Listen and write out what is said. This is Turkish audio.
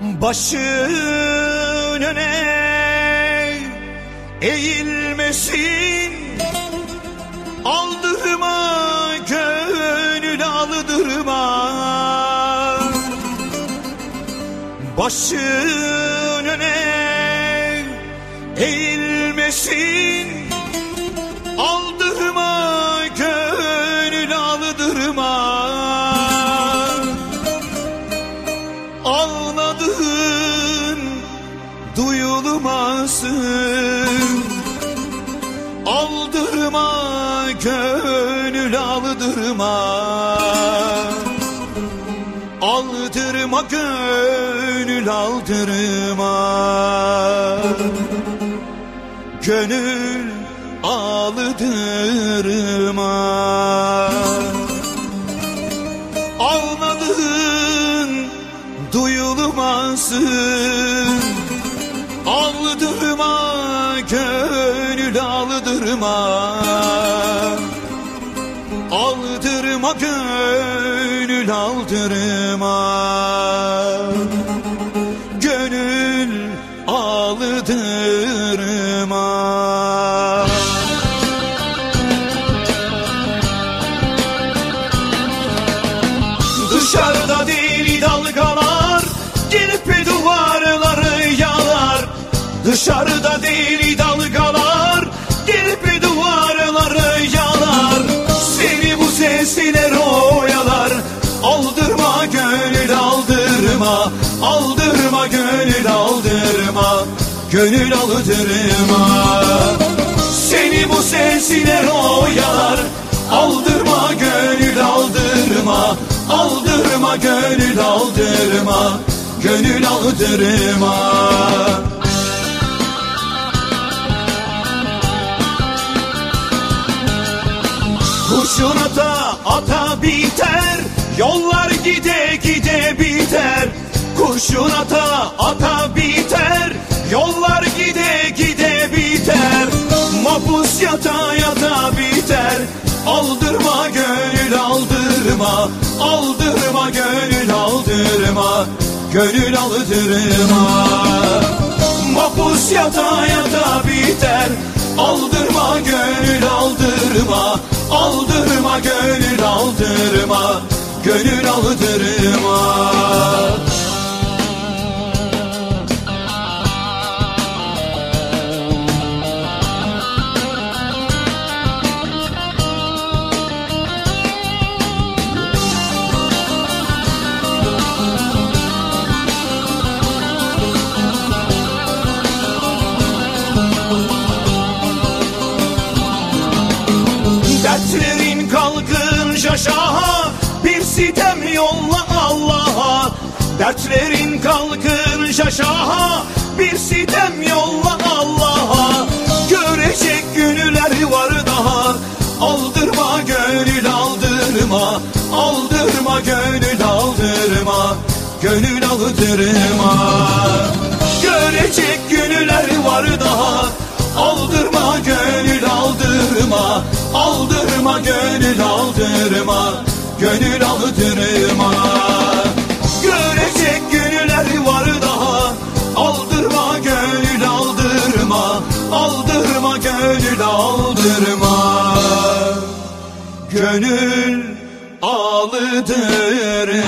Başın öne eğilmesin. Aldırma gönül aldırma Başın öne eğilmesin Aldırma gönül aldırma Aldırma gönül aldırma. Gönül aldırma Ağladığın duyulmasın aldırma Aldırma gönül aldırma Aldırma gönül aldırma Gönül aldırma. Kurşun ata biter Yollar gide gide biter. Kurşun ata ata biter Yollar gide gide biter. Mapus yata yata biter. Aldırma gönül aldırma Aldırma gönül aldırma Gönül aldırma. Mapus yata yata biter. Aldırma gönül aldırma. Aldırma gönül aldırma Gönül aldırma Dertlerin kalkınca şaha Bir sitem yolla Allah'a. Görecek günler var daha Aldırma gönül aldırma Aldırma gönül aldırma Gönül aldırma. Görecek günler var daha Aldırma gönül aldırma Aldırma gönül aldırma Gönül aldırma gönül aldırma. Gönül aldırma